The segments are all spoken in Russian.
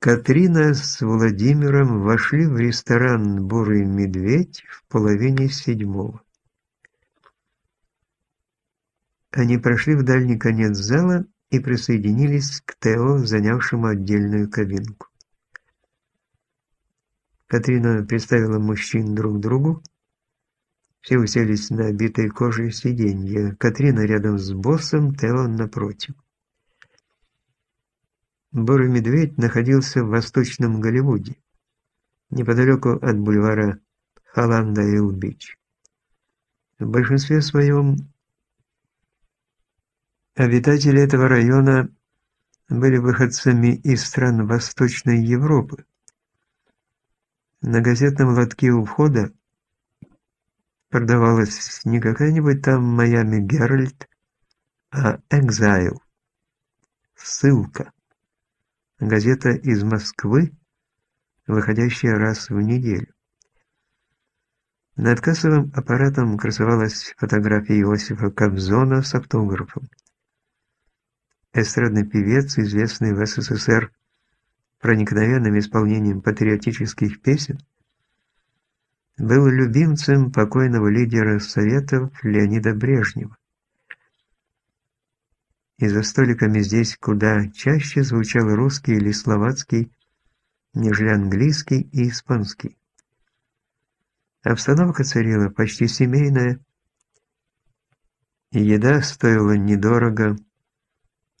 Катрина с Владимиром вошли в ресторан «Бурый медведь» в половине седьмого. Они прошли в дальний конец зала и присоединились к Тео, занявшему отдельную кабинку. Катрина представила мужчин друг другу. Все уселись на обитой кожей сиденье. Катрина рядом с боссом, Тео напротив. Бурый медведь находился в Восточном Голливуде, неподалеку от бульвара Халландейл-Бич. В большинстве своем обитатели этого района были выходцами из стран Восточной Европы. На газетном лотке у входа продавалась не какая-нибудь там Майами Геральд, а Экзайл. Ссылка газета из Москвы, выходящая раз в неделю. Над кассовым аппаратом красовалась фотография Иосифа Кобзона с автографом. Эстрадный певец, известный в СССР проникновенным исполнением патриотических песен, был любимцем покойного лидера Советов Леонида Брежнева и за столиками здесь куда чаще звучал русский или словацкий, нежели английский и испанский. Обстановка царила почти семейная, еда стоила недорого,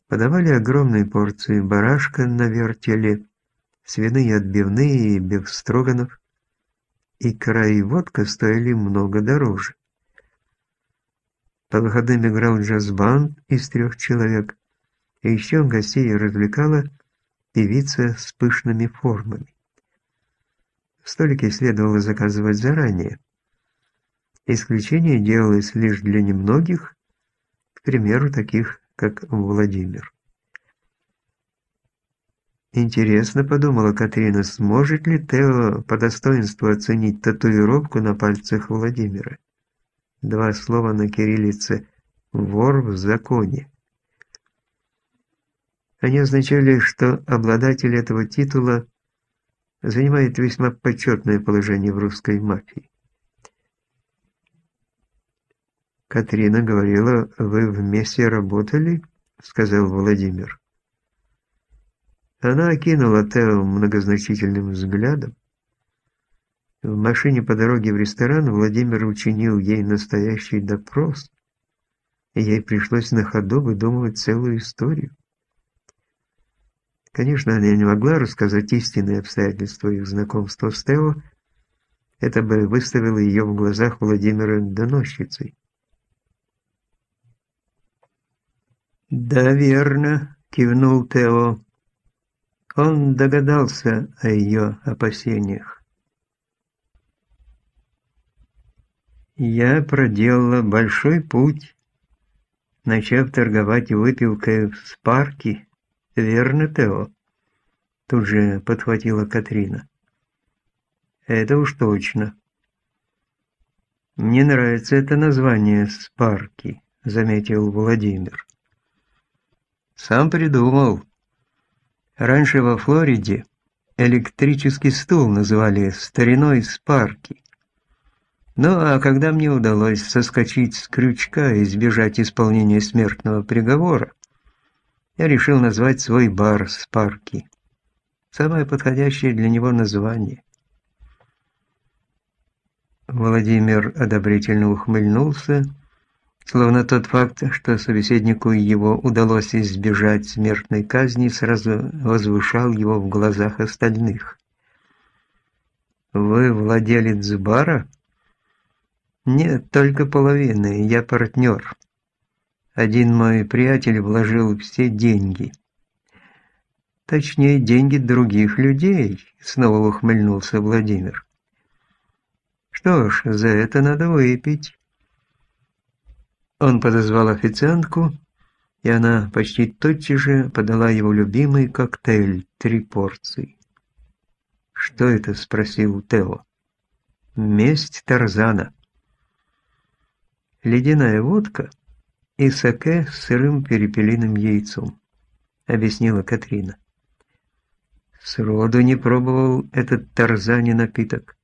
подавали огромные порции барашка на вертеле, свиные отбивные и бифстроганов, и водка стоили много дороже. По выходным играл джаз-банд из трех человек, и еще гостей развлекала певица с пышными формами. Столики следовало заказывать заранее. Исключение делалось лишь для немногих, к примеру, таких, как Владимир. Интересно, подумала Катрина, сможет ли Тео по достоинству оценить татуировку на пальцах Владимира два слова на кириллице «вор в законе». Они означали, что обладатель этого титула занимает весьма почетное положение в русской мафии. «Катрина говорила, вы вместе работали?» — сказал Владимир. Она окинула Тео многозначительным взглядом. В машине по дороге в ресторан Владимир учинил ей настоящий допрос, и ей пришлось на ходу выдумывать целую историю. Конечно, она не могла рассказать истинные обстоятельства их знакомства с Тео, это бы выставило ее в глазах Владимира доносчицей. «Да, верно», — кивнул Тео. Он догадался о ее опасениях. Я проделала большой путь, начав торговать выпивкой в спарке. Верно, Тео? Тут же подхватила Катрина. Это уж точно. Мне нравится это название «Спарки», заметил Владимир. Сам придумал. Раньше во Флориде электрический стул называли стариной «Спарки». Ну а когда мне удалось соскочить с крючка и избежать исполнения смертного приговора, я решил назвать свой бар «Спарки». Самое подходящее для него название. Владимир одобрительно ухмыльнулся, словно тот факт, что собеседнику его удалось избежать смертной казни, сразу возвышал его в глазах остальных. «Вы владелец бара?» Нет, только половины, я партнер. Один мой приятель вложил все деньги. Точнее, деньги других людей, снова ухмыльнулся Владимир. Что ж, за это надо выпить. Он подозвал официантку, и она почти тотчас же подала его любимый коктейль, три порции. «Что это?» – спросил Тео. «Месть Тарзана» ледяная водка и саке с сырым перепелиным яйцом», — объяснила Катрина. Сроду не пробовал этот тарзани напиток.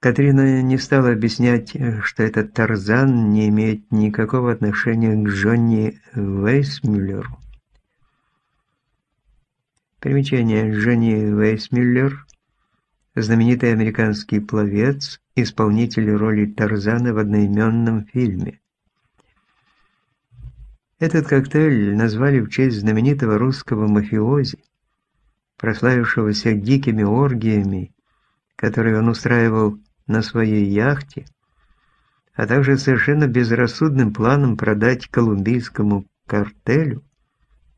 Катрина не стала объяснять, что этот Тарзан не имеет никакого отношения к Джонни Вейсмюллеру. Примечание. Джонни Вейсмюллер – знаменитый американский пловец, исполнитель роли Тарзана в одноименном фильме. Этот коктейль назвали в честь знаменитого русского мафиози, прославившегося дикими оргиями, которые он устраивал на своей яхте, а также совершенно безрассудным планом продать колумбийскому картелю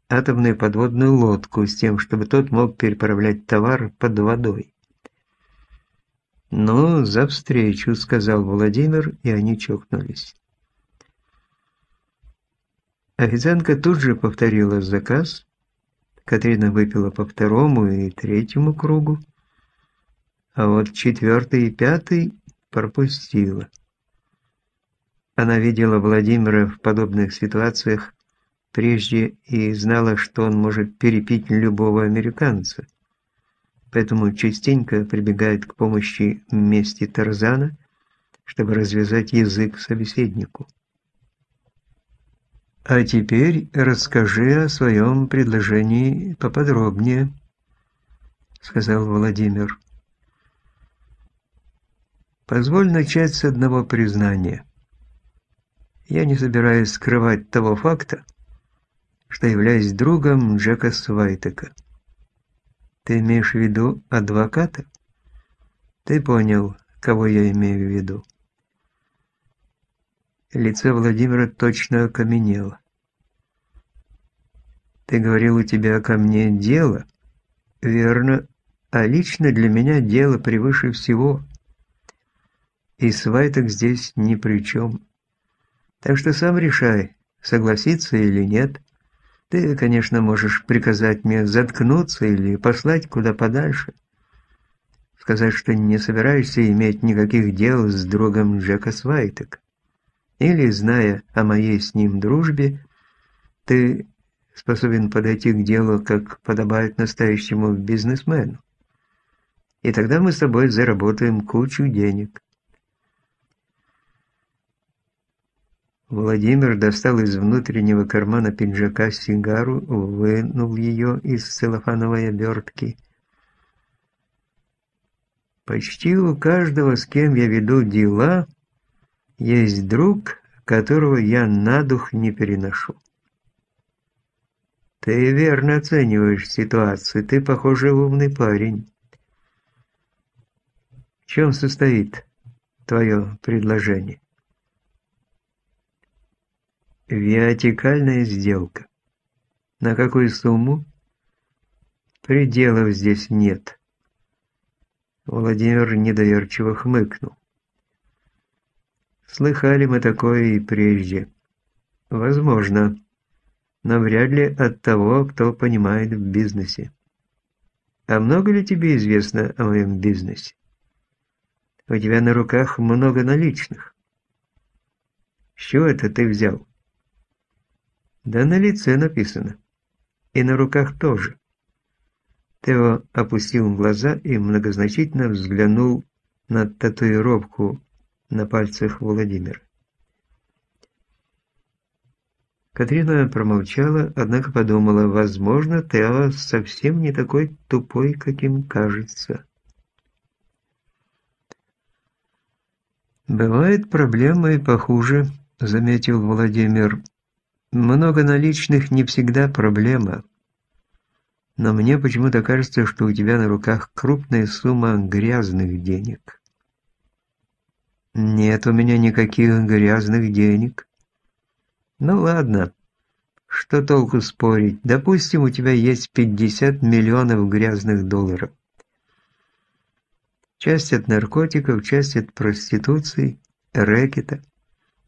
атомную подводную лодку с тем, чтобы тот мог переправлять товар под водой. «Ну, за встречу», — сказал Владимир, и они чокнулись. Официантка тут же повторила заказ. Катрина выпила по второму и третьему кругу а вот четвертый и пятый пропустила. Она видела Владимира в подобных ситуациях прежде и знала, что он может перепить любого американца. Поэтому частенько прибегает к помощи мести Тарзана, чтобы развязать язык собеседнику. «А теперь расскажи о своем предложении поподробнее», — сказал Владимир. Позволь начать с одного признания. Я не собираюсь скрывать того факта, что являюсь другом Джека Свайтека. Ты имеешь в виду адвоката? Ты понял, кого я имею в виду. Лицо Владимира точно окаменело. Ты говорил, у тебя ко мне дело? Верно, а лично для меня дело превыше всего. И свайток здесь ни при чем. Так что сам решай, согласиться или нет. Ты, конечно, можешь приказать мне заткнуться или послать куда подальше. Сказать, что не собираешься иметь никаких дел с другом Джека Свайтек. Или, зная о моей с ним дружбе, ты способен подойти к делу, как подобает настоящему бизнесмену. И тогда мы с тобой заработаем кучу денег. Владимир достал из внутреннего кармана пиджака сигару, вынул ее из целлофановой обертки. «Почти у каждого, с кем я веду дела, есть друг, которого я на дух не переношу. Ты верно оцениваешь ситуацию, ты, похоже, умный парень. В чем состоит твое предложение?» Вертикальная сделка. На какую сумму? Пределов здесь нет. Владимир недоверчиво хмыкнул. Слыхали мы такое и прежде. Возможно, но вряд ли от того, кто понимает в бизнесе. А много ли тебе известно о моем бизнесе? У тебя на руках много наличных. С чего это ты взял? Да на лице написано. И на руках тоже. Тео опустил глаза и многозначительно взглянул на татуировку на пальцах Владимира. Катрина промолчала, однако подумала, возможно, Тео совсем не такой тупой, каким кажется. «Бывают проблемы и похуже», — заметил Владимир. Много наличных не всегда проблема. Но мне почему-то кажется, что у тебя на руках крупная сумма грязных денег. Нет у меня никаких грязных денег. Ну ладно, что толку спорить? Допустим, у тебя есть 50 миллионов грязных долларов. Часть от наркотиков, часть от проституции, рэкета,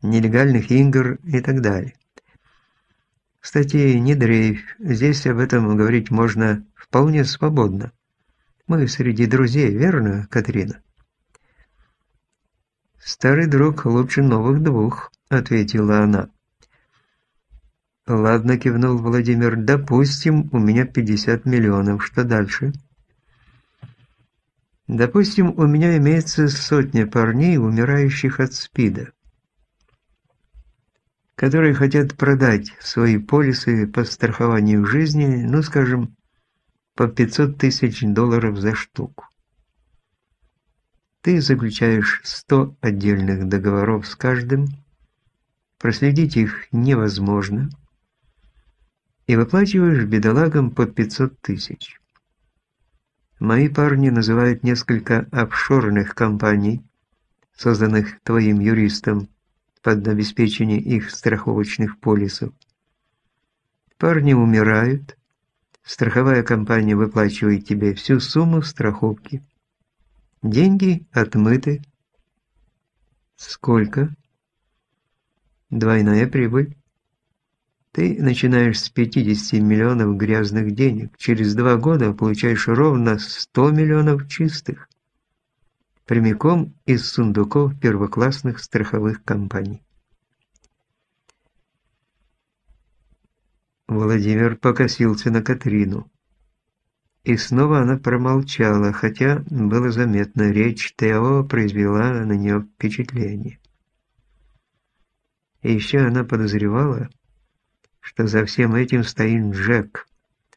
нелегальных игр и так далее. Кстати, не дрейф, здесь об этом говорить можно вполне свободно. Мы среди друзей, верно, Катрина? «Старый друг лучше новых двух», — ответила она. Ладно, кивнул Владимир, допустим, у меня 50 миллионов. Что дальше? Допустим, у меня имеется сотня парней, умирающих от СПИДа, которые хотят продать свои полисы по страхованию жизни, ну, скажем, по 500 тысяч долларов за штуку. Ты заключаешь 100 отдельных договоров с каждым, проследить их невозможно, и выплачиваешь бедолагам по 500 тысяч. Мои парни называют несколько офшорных компаний, созданных твоим юристом под обеспечение их страховочных полисов. Парни умирают, страховая компания выплачивает тебе всю сумму страховки. Деньги отмыты. Сколько? Двойная прибыль. Ты начинаешь с 50 миллионов грязных денег. Через два года получаешь ровно 100 миллионов чистых. Прямиком из сундуков первоклассных страховых компаний. Владимир покосился на Катрину. И снова она промолчала, хотя было заметно, речь Тео произвела на нее впечатление. И еще она подозревала, что за всем этим стоит Джек.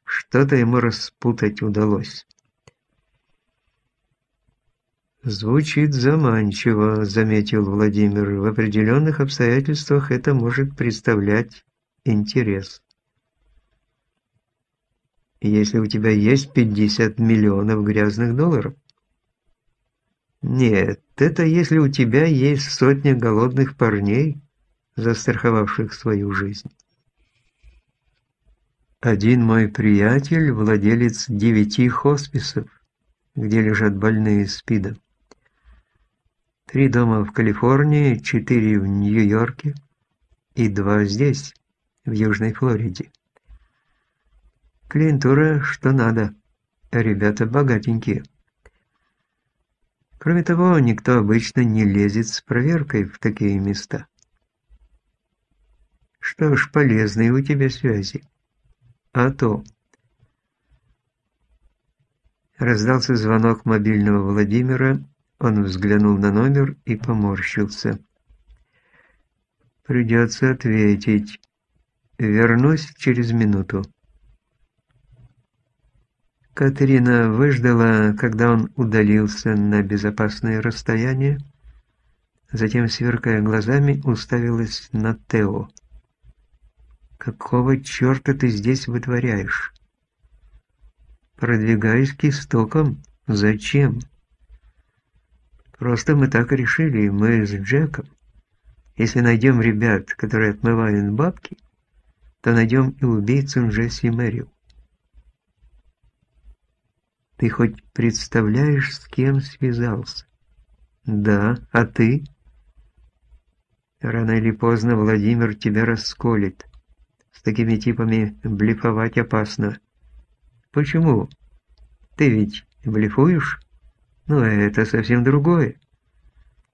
Что-то ему распутать удалось. «Звучит заманчиво», — заметил Владимир. «В определенных обстоятельствах это может представлять интерес». «Если у тебя есть 50 миллионов грязных долларов?» «Нет, это если у тебя есть сотня голодных парней, застраховавших свою жизнь». Один мой приятель – владелец девяти хосписов, где лежат больные СПИДом. Три дома в Калифорнии, четыре в Нью-Йорке и два здесь, в Южной Флориде. Клиентура что надо, ребята богатенькие. Кроме того, никто обычно не лезет с проверкой в такие места. Что ж, полезные у тебя связи. А то. Раздался звонок мобильного Владимира, он взглянул на номер и поморщился. Придется ответить. Вернусь через минуту. Катерина выждала, когда он удалился на безопасное расстояние, затем, сверкая глазами, уставилась на Тео. Какого черта ты здесь вытворяешь? Продвигаюсь к истокам. Зачем? Просто мы так решили, мы с Джеком. Если найдем ребят, которые отмывают бабки, то найдем и убийцу Джесси Мэрил. Ты хоть представляешь, с кем связался? Да, а ты? Рано или поздно Владимир тебя расколет. С такими типами блефовать опасно. Почему? Ты ведь блефуешь? Ну, это совсем другое.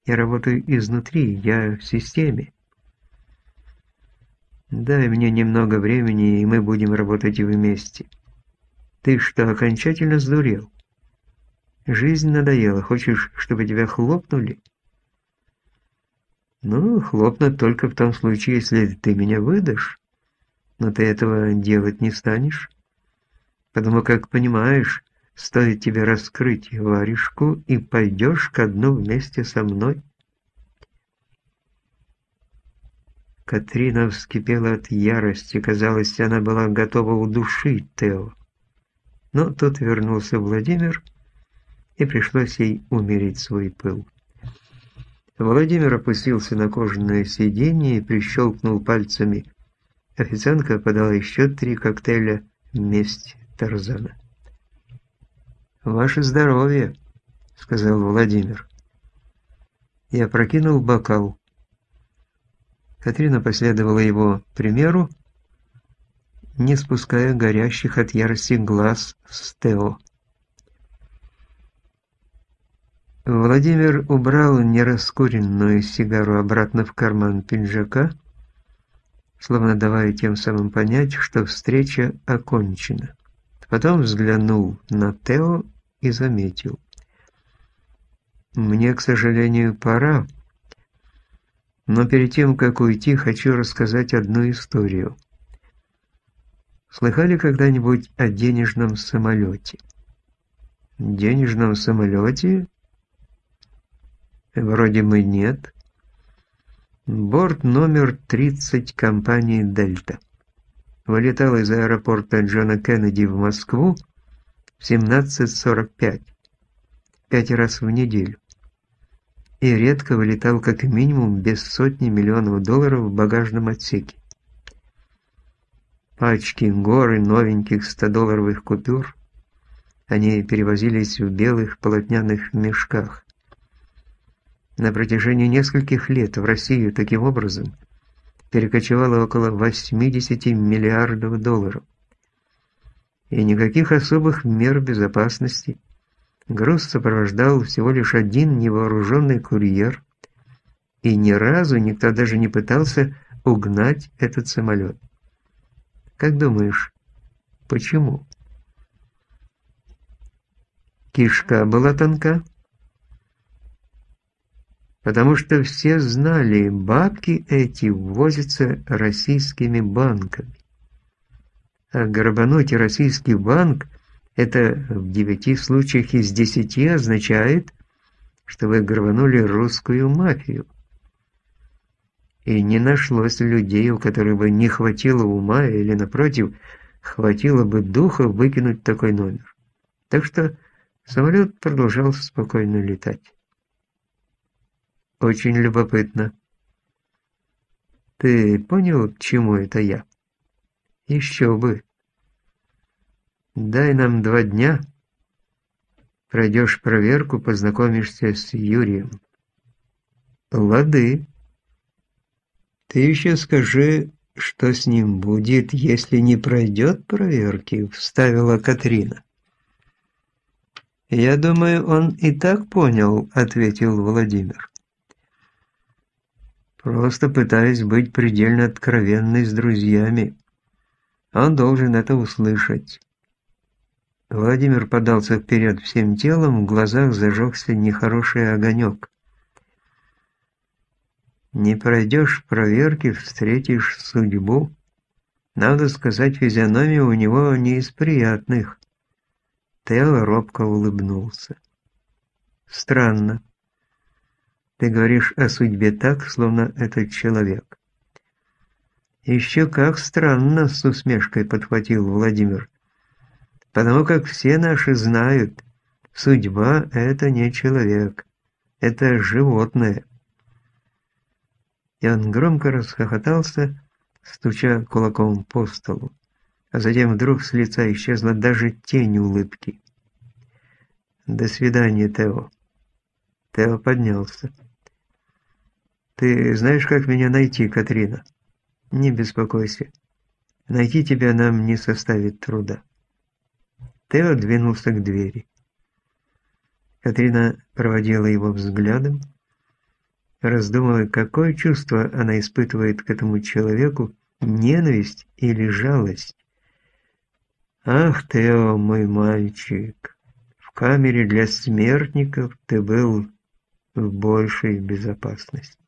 Я работаю изнутри, я в системе. Дай мне немного времени, и мы будем работать вместе. Ты что, окончательно сдурел? Жизнь надоела, хочешь, чтобы тебя хлопнули? Ну, хлопнут только в том случае, если ты меня выдашь но ты этого делать не станешь, потому как понимаешь, стоит тебе раскрыть варежку и пойдешь ко дну вместе со мной. Катрина вскипела от ярости, казалось, она была готова удушить Тео. Но тут вернулся Владимир, и пришлось ей умерить свой пыл. Владимир опустился на кожаное сиденье и прищелкнул пальцами Официантка подала еще три коктейля «Месть Тарзана». «Ваше здоровье», — сказал Владимир. Я прокинул бокал. Катрина последовала его примеру, не спуская горящих от ярости глаз с Тео. Владимир убрал нераскуренную сигару обратно в карман пиджака словно давая тем самым понять, что встреча окончена. Потом взглянул на Тео и заметил. «Мне, к сожалению, пора, но перед тем, как уйти, хочу рассказать одну историю. Слыхали когда-нибудь о денежном самолете?» «Денежном самолете?» «Вроде мы нет». Борт номер 30 компании «Дельта» вылетал из аэропорта Джона Кеннеди в Москву 17.45, пять раз в неделю, и редко вылетал как минимум без сотни миллионов долларов в багажном отсеке. Пачки, горы новеньких 100-долларовых купюр, они перевозились в белых полотняных мешках. На протяжении нескольких лет в Россию таким образом – перекочевало около 80 миллиардов долларов. И никаких особых мер безопасности. Груз сопровождал всего лишь один невооруженный курьер, и ни разу никто даже не пытался угнать этот самолет. Как думаешь, почему? Кишка была тонка? потому что все знали, бабки эти ввозятся российскими банками. А грабануть российский банк – это в девяти случаях из десяти означает, что вы грабанули русскую мафию. И не нашлось людей, у которых бы не хватило ума или, напротив, хватило бы духа выкинуть такой номер. Так что самолет продолжал спокойно летать. Очень любопытно. Ты понял, к чему это я? Еще бы. Дай нам два дня. Пройдешь проверку, познакомишься с Юрием. Лады. Ты еще скажи, что с ним будет, если не пройдет проверки, вставила Катрина. «Я думаю, он и так понял», — ответил Владимир. Просто пытаясь быть предельно откровенной с друзьями. Он должен это услышать. Владимир подался вперед всем телом, в глазах зажегся нехороший огонек. Не пройдешь проверки, встретишь судьбу. Надо сказать, физиономия у него не из приятных. Тео робко улыбнулся. Странно. Ты говоришь о судьбе так, словно этот человек. Еще как странно, с усмешкой подхватил Владимир. Потому как все наши знают, судьба – это не человек, это животное. И он громко расхохотался, стуча кулаком по столу. А затем вдруг с лица исчезла даже тень улыбки. «До свидания, Тео». Тео поднялся. Ты знаешь, как меня найти, Катрина? Не беспокойся. Найти тебя нам не составит труда. Тео двинулся к двери. Катрина проводила его взглядом, раздумывая, какое чувство она испытывает к этому человеку, ненависть или жалость. «Ах, Тео, мой мальчик, в камере для смертников ты был в большей безопасности».